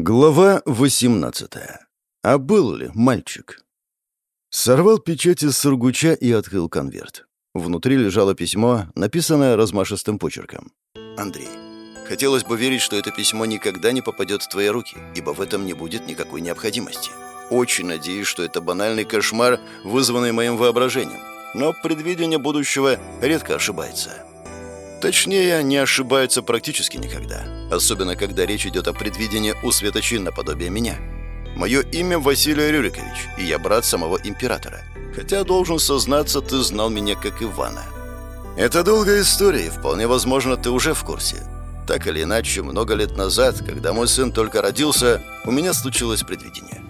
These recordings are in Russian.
Глава 18. А был ли мальчик? Сорвал печать из сургуча и открыл конверт. Внутри лежало письмо, написанное размашистым почерком. «Андрей, хотелось бы верить, что это письмо никогда не попадет в твои руки, ибо в этом не будет никакой необходимости. Очень надеюсь, что это банальный кошмар, вызванный моим воображением. Но предвидение будущего редко ошибается». Точнее, не ошибаются практически никогда. Особенно, когда речь идет о предвидении у светочин наподобие меня. Мое имя Василий Рюрикович, и я брат самого императора. Хотя, должен сознаться, ты знал меня как Ивана. Это долгая история, и вполне возможно, ты уже в курсе. Так или иначе, много лет назад, когда мой сын только родился, у меня случилось предвидение.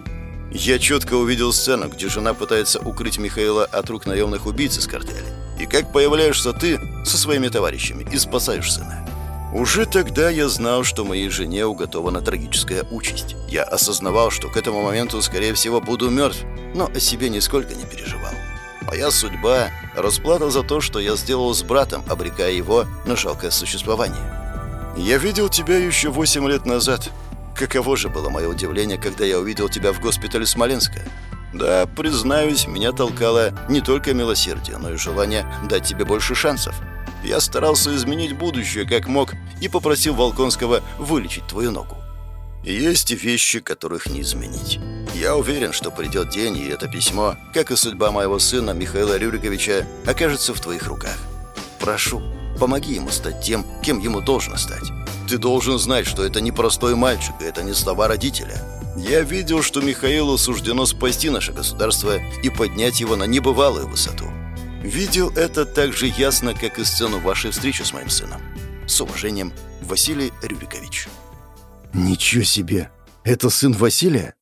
Я четко увидел сцену, где жена пытается укрыть Михаила от рук наемных убийц из картеля. И как появляешься ты со своими товарищами и спасаешь сына. Уже тогда я знал, что моей жене уготована трагическая участь. Я осознавал, что к этому моменту, скорее всего, буду мертв, но о себе нисколько не переживал. Моя судьба – расплата за то, что я сделал с братом, обрекая его на жалкое существование. Я видел тебя еще восемь лет назад. Каково же было мое удивление, когда я увидел тебя в госпитале Смоленска. Да, признаюсь, меня толкало не только милосердие, но и желание дать тебе больше шансов. Я старался изменить будущее как мог и попросил Волконского вылечить твою ногу. Есть вещи, которых не изменить. Я уверен, что придет день, и это письмо, как и судьба моего сына Михаила Рюриковича, окажется в твоих руках. Прошу, помоги ему стать тем, кем ему должно стать. Ты должен знать, что это не простой мальчик, это не слова родителя. Я видел, что Михаилу суждено спасти наше государство и поднять его на небывалую высоту. Видел это так же ясно, как и сцену вашей встречи с моим сыном. С уважением, Василий Рюрикович. Ничего себе! Это сын Василия?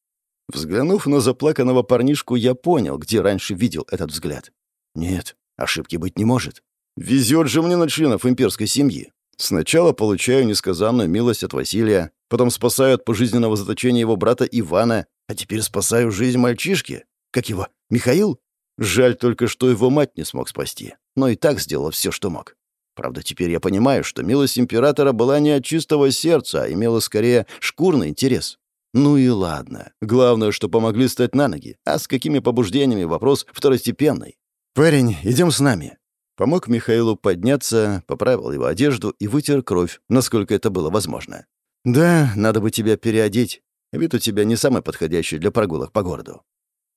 Взглянув на заплаканного парнишку, я понял, где раньше видел этот взгляд. Нет, ошибки быть не может. Везет же мне на членов имперской семьи. Сначала получаю несказанную милость от Василия, потом спасаю от пожизненного заточения его брата Ивана, а теперь спасаю жизнь мальчишки. Как его? Михаил? Жаль только, что его мать не смог спасти, но и так сделал все, что мог. Правда, теперь я понимаю, что милость императора была не от чистого сердца, а имела скорее шкурный интерес. Ну и ладно. Главное, что помогли стать на ноги, а с какими побуждениями вопрос второстепенный. «Парень, идем с нами», Помог Михаилу подняться, поправил его одежду и вытер кровь, насколько это было возможно. «Да, надо бы тебя переодеть. Вид у тебя не самый подходящий для прогулок по городу».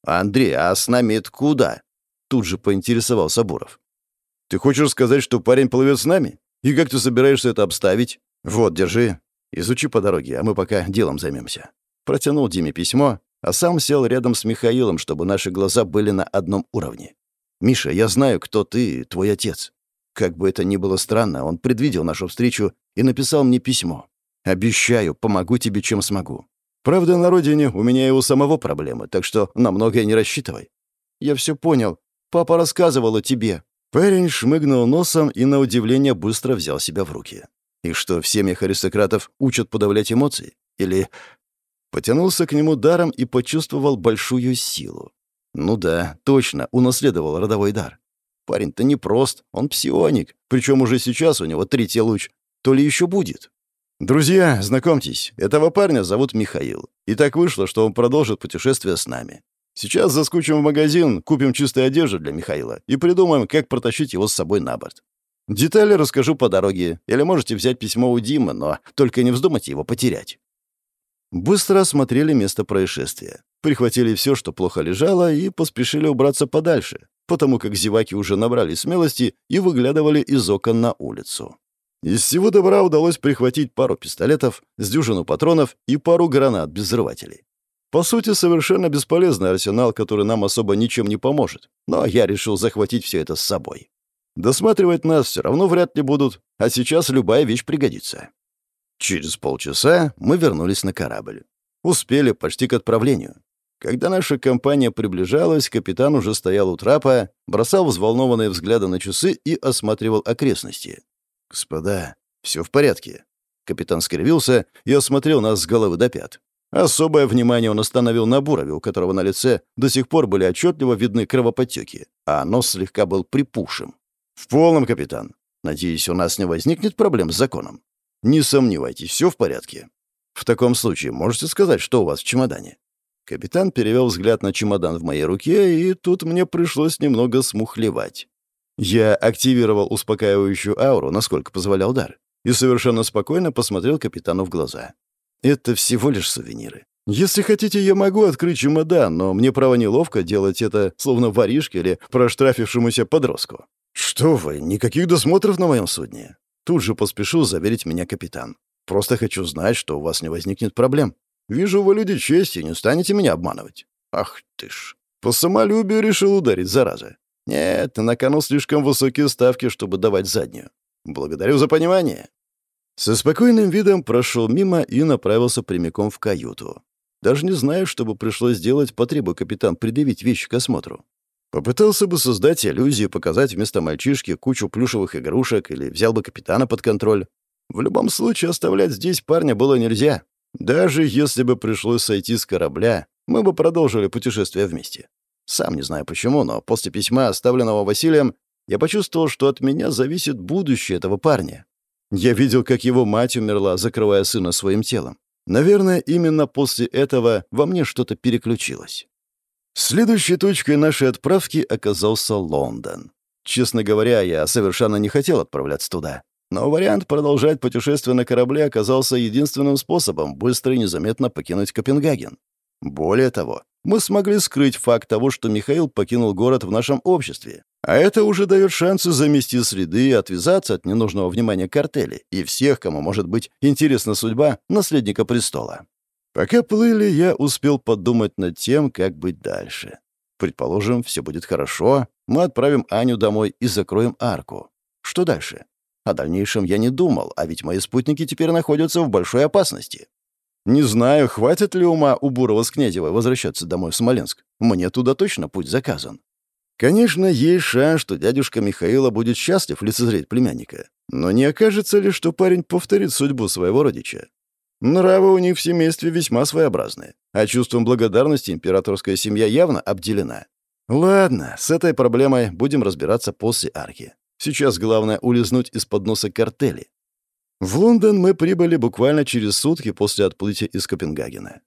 «Андрей, а с нами это куда?» Тут же поинтересовался Буров. «Ты хочешь сказать, что парень плывет с нами? И как ты собираешься это обставить? Вот, держи. Изучи по дороге, а мы пока делом займемся». Протянул Диме письмо, а сам сел рядом с Михаилом, чтобы наши глаза были на одном уровне. «Миша, я знаю, кто ты, твой отец. Как бы это ни было странно, он предвидел нашу встречу и написал мне письмо. Обещаю, помогу тебе, чем смогу. Правда, на родине у меня и у самого проблемы, так что на многое не рассчитывай». «Я все понял. Папа рассказывал о тебе». Парень шмыгнул носом и, на удивление, быстро взял себя в руки. И что, в семьях аристократов учат подавлять эмоции? Или... Потянулся к нему даром и почувствовал большую силу. Ну да, точно, унаследовал родовой дар. Парень-то не прост, он псионик, причем уже сейчас у него третий луч. То ли еще будет. Друзья, знакомьтесь, этого парня зовут Михаил. И так вышло, что он продолжит путешествие с нами. Сейчас заскучим в магазин, купим чистую одежду для Михаила и придумаем, как протащить его с собой на борт. Детали расскажу по дороге, или можете взять письмо у Димы, но только не вздумайте его потерять. Быстро осмотрели место происшествия. Прихватили все, что плохо лежало, и поспешили убраться подальше, потому как зеваки уже набрали смелости и выглядывали из окон на улицу. Из всего добра удалось прихватить пару пистолетов, с дюжину патронов и пару гранат без взрывателей. По сути, совершенно бесполезный арсенал, который нам особо ничем не поможет. Но я решил захватить все это с собой. Досматривать нас все равно вряд ли будут, а сейчас любая вещь пригодится. Через полчаса мы вернулись на корабль. Успели почти к отправлению. Когда наша компания приближалась, капитан уже стоял у трапа, бросал взволнованные взгляды на часы и осматривал окрестности. «Господа, все в порядке». Капитан скривился и осмотрел нас с головы до пят. Особое внимание он остановил на Бурове, у которого на лице до сих пор были отчетливо видны кровоподтеки, а нос слегка был припухшим. «В полном, капитан. Надеюсь, у нас не возникнет проблем с законом?» «Не сомневайтесь, все в порядке». В таком случае можете сказать, что у вас в чемодане?» Капитан перевел взгляд на чемодан в моей руке, и тут мне пришлось немного смухлевать. Я активировал успокаивающую ауру, насколько позволял дар, и совершенно спокойно посмотрел капитану в глаза. «Это всего лишь сувениры. Если хотите, я могу открыть чемодан, но мне право неловко делать это словно воришке или проштрафившемуся подростку». «Что вы, никаких досмотров на моем судне?» Тут же поспешил заверить меня капитан. «Просто хочу знать, что у вас не возникнет проблем. Вижу, вы люди чести, не станете меня обманывать». «Ах ты ж!» По самолюбию решил ударить, зараза. «Нет, на кону слишком высокие ставки, чтобы давать заднюю. Благодарю за понимание». Со спокойным видом прошел мимо и направился прямиком в каюту. Даже не знаю, что бы пришлось сделать, потребуя капитан предъявить вещи к осмотру. Попытался бы создать иллюзию, показать вместо мальчишки кучу плюшевых игрушек или взял бы капитана под контроль. В любом случае оставлять здесь парня было нельзя. Даже если бы пришлось сойти с корабля, мы бы продолжили путешествие вместе. Сам не знаю почему, но после письма, оставленного Василием, я почувствовал, что от меня зависит будущее этого парня. Я видел, как его мать умерла, закрывая сына своим телом. Наверное, именно после этого во мне что-то переключилось. Следующей точкой нашей отправки оказался Лондон. Честно говоря, я совершенно не хотел отправляться туда. Но вариант продолжать путешествие на корабле оказался единственным способом быстро и незаметно покинуть Копенгаген. Более того, мы смогли скрыть факт того, что Михаил покинул город в нашем обществе. А это уже дает шансы замести следы и отвязаться от ненужного внимания картели и всех, кому может быть интересна судьба наследника престола. Пока плыли, я успел подумать над тем, как быть дальше. Предположим, все будет хорошо, мы отправим Аню домой и закроем арку. Что дальше? О дальнейшем я не думал, а ведь мои спутники теперь находятся в большой опасности. Не знаю, хватит ли ума у Бурова с Князевой возвращаться домой в Смоленск. Мне туда точно путь заказан. Конечно, есть шанс, что дядюшка Михаила будет счастлив лицезреть племянника. Но не окажется ли, что парень повторит судьбу своего родича? Нравы у них в семействе весьма своеобразные, а чувством благодарности императорская семья явно обделена. Ладно, с этой проблемой будем разбираться после арки. Сейчас главное улизнуть из-под носа картели. В Лондон мы прибыли буквально через сутки после отплытия из Копенгагена.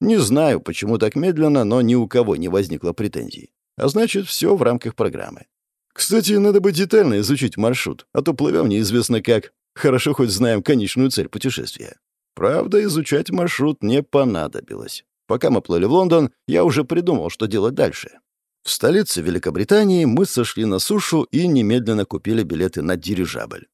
Не знаю, почему так медленно, но ни у кого не возникло претензий. А значит, все в рамках программы. Кстати, надо бы детально изучить маршрут, а то плывем неизвестно как. Хорошо хоть знаем конечную цель путешествия. Правда, изучать маршрут не понадобилось. Пока мы плыли в Лондон, я уже придумал, что делать дальше. В столице Великобритании мы сошли на сушу и немедленно купили билеты на дирижабль.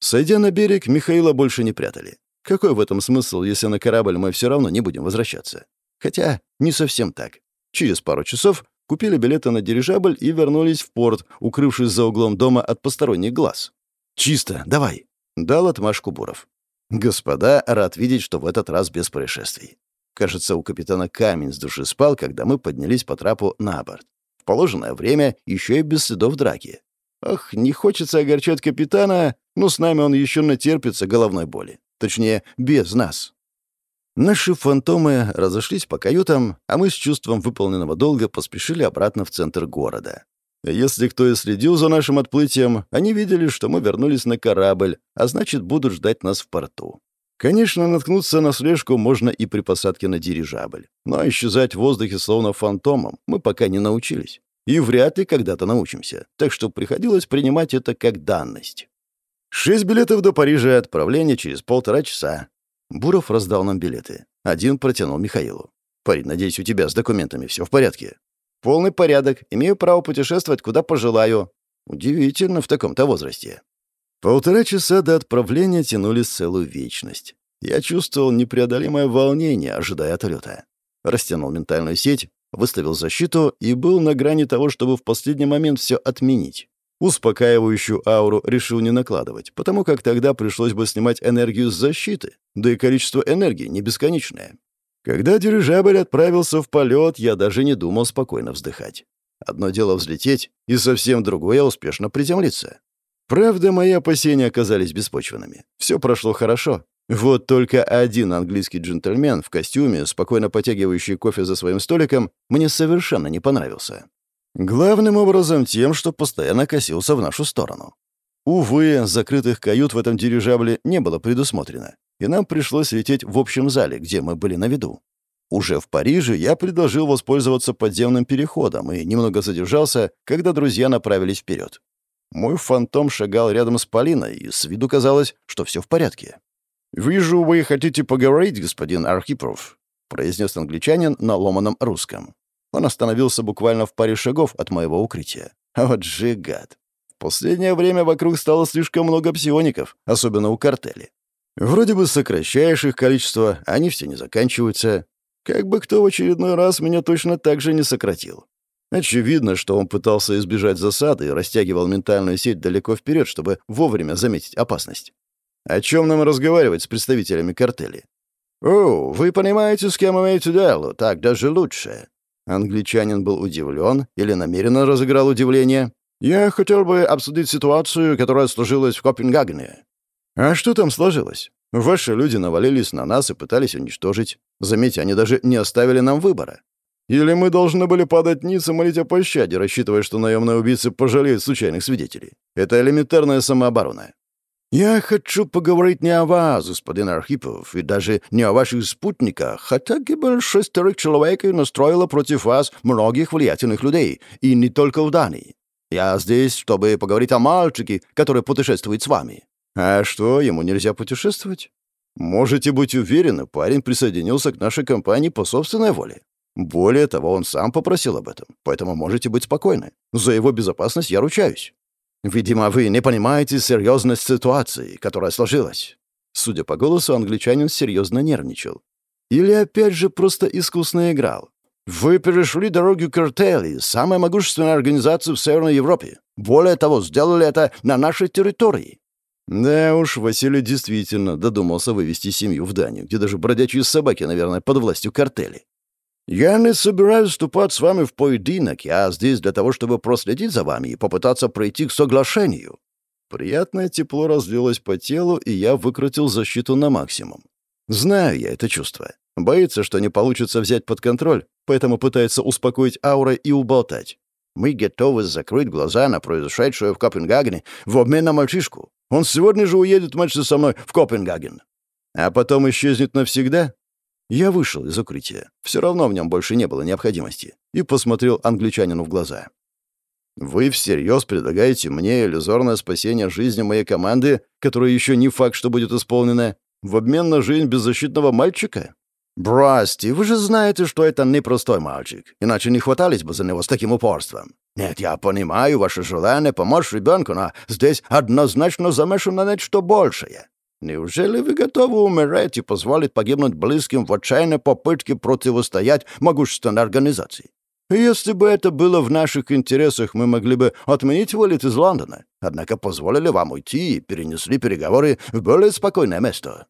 Сойдя на берег, Михаила больше не прятали. Какой в этом смысл, если на корабль мы все равно не будем возвращаться? Хотя не совсем так. Через пару часов купили билеты на дирижабль и вернулись в порт, укрывшись за углом дома от посторонних глаз. «Чисто, давай», — дал отмашку Буров. Господа, рад видеть, что в этот раз без происшествий. Кажется, у капитана камень с души спал, когда мы поднялись по трапу на борт. В положенное время еще и без следов драки. Ах, не хочется огорчать капитана, но с нами он еще натерпится головной боли. Точнее, без нас. Наши фантомы разошлись по каютам, а мы с чувством выполненного долга поспешили обратно в центр города. Если кто и следил за нашим отплытием, они видели, что мы вернулись на корабль, а значит, будут ждать нас в порту. Конечно, наткнуться на слежку можно и при посадке на дирижабль, но исчезать в воздухе словно фантомом мы пока не научились. И вряд ли когда-то научимся, так что приходилось принимать это как данность. Шесть билетов до Парижа, отправление через полтора часа. Буров раздал нам билеты. Один протянул Михаилу. «Парень, надеюсь, у тебя с документами все в порядке?» Полный порядок. Имею право путешествовать, куда пожелаю. Удивительно в таком-то возрасте. Полтора часа до отправления тянулись целую вечность. Я чувствовал непреодолимое волнение, ожидая отлета. Растянул ментальную сеть, выставил защиту и был на грани того, чтобы в последний момент все отменить. Успокаивающую ауру решил не накладывать, потому как тогда пришлось бы снимать энергию с защиты, да и количество энергии не бесконечное. Когда дирижабль отправился в полет, я даже не думал спокойно вздыхать. Одно дело взлететь, и совсем другое — успешно приземлиться. Правда, мои опасения оказались беспочвенными. Все прошло хорошо. Вот только один английский джентльмен в костюме, спокойно потягивающий кофе за своим столиком, мне совершенно не понравился. Главным образом тем, что постоянно косился в нашу сторону. Увы, закрытых кают в этом дирижабле не было предусмотрено. И нам пришлось лететь в общем зале, где мы были на виду. Уже в Париже я предложил воспользоваться подземным переходом и немного задержался, когда друзья направились вперед. Мой фантом шагал рядом с Полиной, и с виду казалось, что все в порядке. «Вижу, вы хотите поговорить, господин Архипов», — произнес англичанин на ломаном русском. Он остановился буквально в паре шагов от моего укрытия. Вот же гад. В последнее время вокруг стало слишком много псиоников, особенно у картели. Вроде бы сокращаешь их количество, они все не заканчиваются. Как бы кто в очередной раз меня точно так же не сократил. Очевидно, что он пытался избежать засады и растягивал ментальную сеть далеко вперед, чтобы вовремя заметить опасность. О чем нам разговаривать с представителями картели? «О, вы понимаете, с кем имеете дело, так даже лучше». Англичанин был удивлен или намеренно разыграл удивление. «Я хотел бы обсудить ситуацию, которая сложилась в Копенгагене». «А что там сложилось? Ваши люди навалились на нас и пытались уничтожить. Заметьте, они даже не оставили нам выбора. Или мы должны были падать ниц и молить о пощаде, рассчитывая, что наемные убийцы пожалеют случайных свидетелей. Это элементарная самооборона. «Я хочу поговорить не о вас, господин Архипов, и даже не о ваших спутниках, хотя гибель шестерых человек настроила против вас многих влиятельных людей, и не только в Дании. Я здесь, чтобы поговорить о мальчике, который путешествует с вами. А что, ему нельзя путешествовать? Можете быть уверены, парень присоединился к нашей компании по собственной воле. Более того, он сам попросил об этом, поэтому можете быть спокойны. За его безопасность я ручаюсь. Видимо, вы не понимаете серьезность ситуации, которая сложилась. Судя по голосу, англичанин серьезно нервничал. Или опять же просто искусно играл. Вы перешли дорогу картели, самой могущественной организации в Северной Европе. Более того, сделали это на нашей территории. Да уж, Василий действительно додумался вывести семью в Данию, где даже бродячие собаки, наверное, под властью картели. «Я не собираюсь вступать с вами в поединок. Я здесь для того, чтобы проследить за вами и попытаться пройти к соглашению». Приятное тепло разлилось по телу, и я выкрутил защиту на максимум. Знаю я это чувство. Боится, что не получится взять под контроль, поэтому пытается успокоить аурой и уболтать. Мы готовы закрыть глаза на произошедшее в Копенгагене в обмен на мальчишку. Он сегодня же уедет вместе со мной в Копенгаген. А потом исчезнет навсегда? Я вышел из укрытия. Все равно в нем больше не было необходимости. И посмотрел англичанину в глаза. «Вы всерьез предлагаете мне иллюзорное спасение жизни моей команды, которое еще не факт, что будет исполнено, в обмен на жизнь беззащитного мальчика?» «Бросьте, вы же знаете, что это непростой мальчик, иначе не хватались бы за него с таким упорством. Нет, я понимаю ваше желание помочь ребенку, но здесь однозначно замешано нечто большее. Неужели вы готовы умереть и позволить погибнуть близким в отчаянной попытке противостоять могущественной организации? Если бы это было в наших интересах, мы могли бы отменить вылет из Лондона, однако позволили вам уйти и перенесли переговоры в более спокойное место.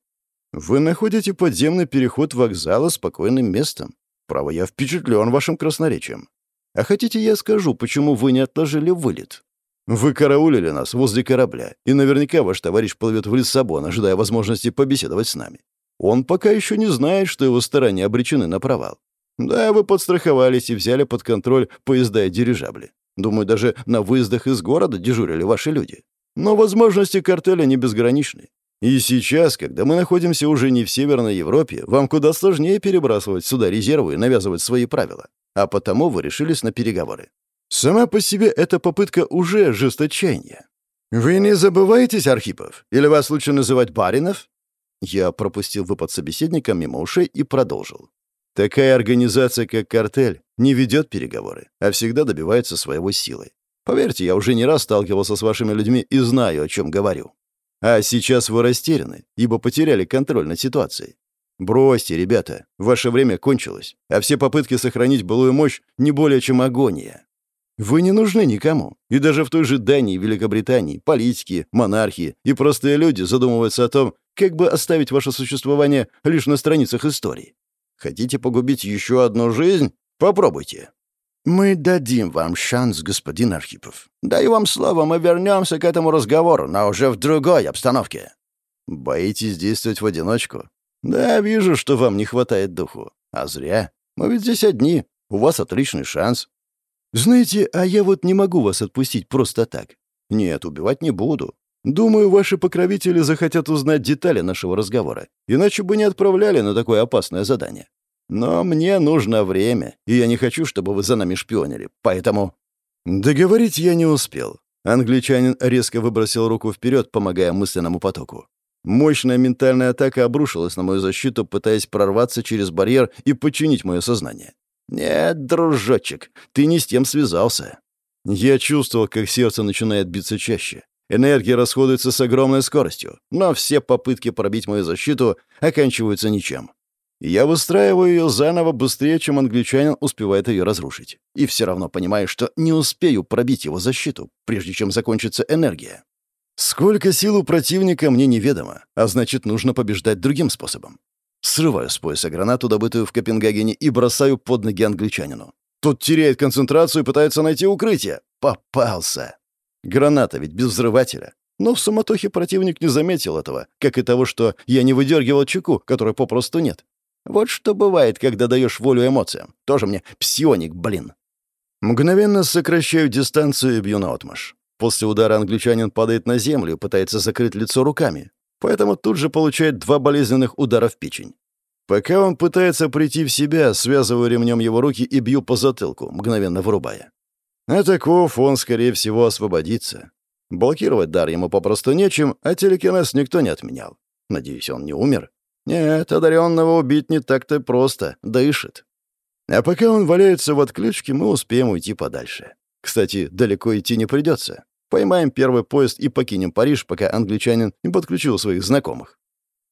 Вы находите подземный переход вокзала спокойным местом. Право, я впечатлен вашим красноречием. А хотите, я скажу, почему вы не отложили вылет? Вы караулили нас возле корабля, и наверняка ваш товарищ плывет в Лиссабон, ожидая возможности побеседовать с нами. Он пока еще не знает, что его старания обречены на провал. Да, вы подстраховались и взяли под контроль поезда и дирижабли. Думаю, даже на выездах из города дежурили ваши люди. Но возможности картеля не безграничны. И сейчас, когда мы находимся уже не в Северной Европе, вам куда сложнее перебрасывать сюда резервы и навязывать свои правила. А потому вы решились на переговоры. Сама по себе эта попытка уже жесточайнее. «Вы не забываетесь, Архипов? Или вас лучше называть Баринов?» Я пропустил выпад собеседника мимо ушей и продолжил. «Такая организация, как «Картель», не ведет переговоры, а всегда добивается своего силой. Поверьте, я уже не раз сталкивался с вашими людьми и знаю, о чем говорю. А сейчас вы растеряны, ибо потеряли контроль над ситуацией. Бросьте, ребята, ваше время кончилось, а все попытки сохранить былую мощь не более чем агония. Вы не нужны никому. И даже в той же Дании и Великобритании политики, монархи и простые люди задумываются о том, как бы оставить ваше существование лишь на страницах истории. Хотите погубить еще одну жизнь? Попробуйте. Мы дадим вам шанс, господин Архипов. Даю вам слово, мы вернемся к этому разговору, но уже в другой обстановке. Боитесь действовать в одиночку? Да, вижу, что вам не хватает духу. А зря. Мы ведь здесь одни. У вас отличный шанс. «Знаете, а я вот не могу вас отпустить просто так. Нет, убивать не буду. Думаю, ваши покровители захотят узнать детали нашего разговора, иначе бы не отправляли на такое опасное задание. Но мне нужно время, и я не хочу, чтобы вы за нами шпионили, поэтому...» Договорить я не успел. Англичанин резко выбросил руку вперед, помогая мысленному потоку. Мощная ментальная атака обрушилась на мою защиту, пытаясь прорваться через барьер и подчинить мое сознание. «Нет, дружочек, ты не с тем связался». Я чувствовал, как сердце начинает биться чаще. Энергия расходуется с огромной скоростью, но все попытки пробить мою защиту оканчиваются ничем. Я выстраиваю ее заново быстрее, чем англичанин успевает ее разрушить. И все равно понимаю, что не успею пробить его защиту, прежде чем закончится энергия. Сколько сил у противника мне неведомо, а значит, нужно побеждать другим способом. Срываю с пояса гранату, добытую в Копенгагене, и бросаю под ноги англичанину. Тот теряет концентрацию и пытается найти укрытие. Попался. Граната ведь без взрывателя. Но в суматохе противник не заметил этого, как и того, что я не выдергивал чеку, которой попросту нет. Вот что бывает, когда даешь волю эмоциям. Тоже мне псионик, блин. Мгновенно сокращаю дистанцию и бью наотмашь. После удара англичанин падает на землю и пытается закрыть лицо руками, поэтому тут же получает два болезненных удара в печень. Пока он пытается прийти в себя, связываю ремнем его руки и бью по затылку, мгновенно вырубая. Атаков он, скорее всего, освободится. Блокировать дар ему попросту нечем, а телекинез никто не отменял. Надеюсь, он не умер. Нет, одаренного убить не так-то просто, дышит. А пока он валяется в отключке, мы успеем уйти подальше. Кстати, далеко идти не придется. Поймаем первый поезд и покинем Париж, пока англичанин не подключил своих знакомых.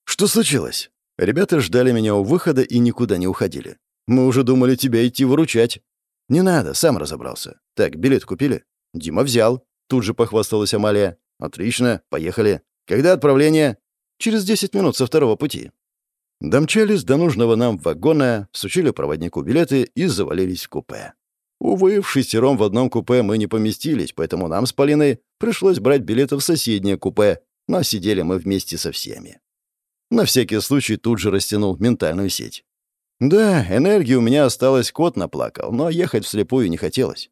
Что случилось? Ребята ждали меня у выхода и никуда не уходили. Мы уже думали тебя идти выручать. Не надо, сам разобрался. Так, билет купили? Дима взял. Тут же похвасталась Амалия. Отлично, поехали. Когда отправление? Через 10 минут со второго пути. Домчались до нужного нам вагона, всучили проводнику билеты и завалились в купе. Увы, в шестером в одном купе мы не поместились, поэтому нам с Полиной пришлось брать билеты в соседнее купе, но сидели мы вместе со всеми. На всякий случай тут же растянул ментальную сеть. Да, энергии у меня осталось, кот наплакал, но ехать вслепую не хотелось.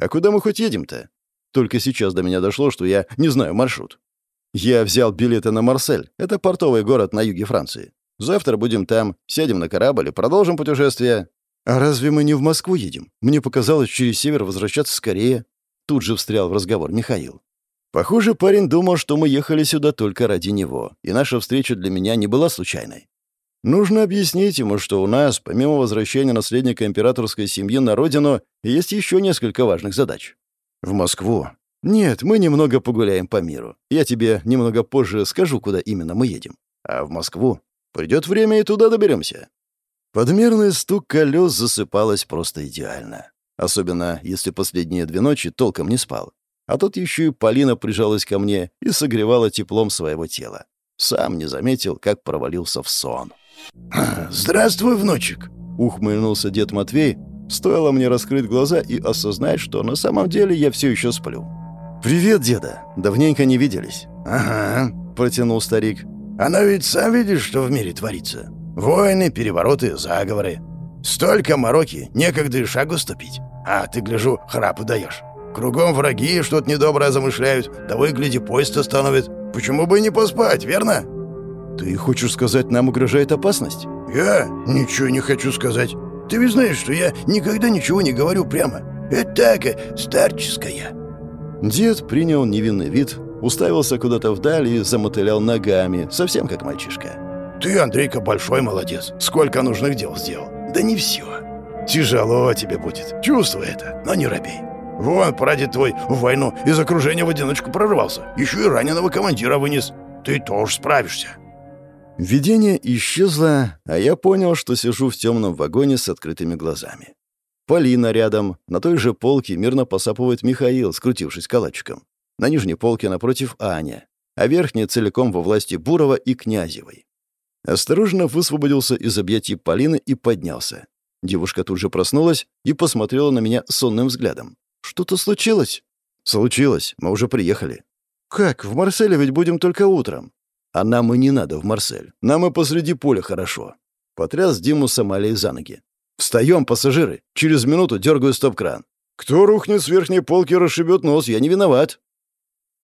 А куда мы хоть едем-то? Только сейчас до меня дошло, что я не знаю маршрут. Я взял билеты на Марсель, это портовый город на юге Франции. Завтра будем там, сядем на корабль и продолжим путешествие. А разве мы не в Москву едем? Мне показалось, через север возвращаться скорее. Тут же встрял в разговор Михаил. Похоже, парень думал, что мы ехали сюда только ради него, и наша встреча для меня не была случайной. Нужно объяснить ему, что у нас, помимо возвращения наследника императорской семьи на родину, есть еще несколько важных задач. В Москву. Нет, мы немного погуляем по миру. Я тебе немного позже скажу, куда именно мы едем. А в Москву Придет время, и туда доберемся». Подмерный стук колес засыпалось просто идеально. Особенно, если последние две ночи толком не спал. А тут еще и Полина прижалась ко мне и согревала теплом своего тела. Сам не заметил, как провалился в сон. «Здравствуй, внучек!» — ухмыльнулся дед Матвей. Стоило мне раскрыть глаза и осознать, что на самом деле я все еще сплю. «Привет, деда! Давненько не виделись». «Ага», — протянул старик. Она ведь сам видишь, что в мире творится. Войны, перевороты, заговоры. Столько мороки, некогда и шагу ступить. А ты, гляжу, храпу даешь. Кругом враги что-то недоброе замышляют, да выгляди, поезд остановит. Почему бы и не поспать, верно? Ты хочешь сказать, нам угрожает опасность? Я ничего не хочу сказать. Ты ведь знаешь, что я никогда ничего не говорю прямо. Это так, старческая. Дед принял невинный вид, уставился куда-то вдаль и замотылял ногами, совсем как мальчишка. «Ты, Андрейка, большой молодец. Сколько нужных дел сделал. Да не все. Тяжело тебе будет. Чувствуй это, но не робей. Вон, прадед твой в войну из окружения в одиночку прорвался. Еще и раненого командира вынес. Ты тоже справишься». Видение исчезло, а я понял, что сижу в темном вагоне с открытыми глазами. Полина рядом, на той же полке мирно посапывает Михаил, скрутившись калачиком. На нижней полке напротив Аня, а верхняя целиком во власти Бурова и Князевой. Осторожно высвободился из объятий Полины и поднялся. Девушка тут же проснулась и посмотрела на меня сонным взглядом. «Что-то случилось?» «Случилось. Мы уже приехали». «Как? В Марселе ведь будем только утром». «А нам и не надо в Марсель. Нам и посреди поля хорошо». Потряс Диму с Амалией за ноги. «Встаем, пассажиры. Через минуту дергаю стоп-кран. Кто рухнет с верхней полки, расшибет нос. Я не виноват».